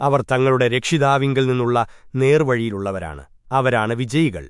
അവർ തങ്ങളുടെ രക്ഷിതാവിങ്കിൽ നിന്നുള്ള നേർവഴിയിലുള്ളവരാണ്. അവരാണ് വിജയികൾ.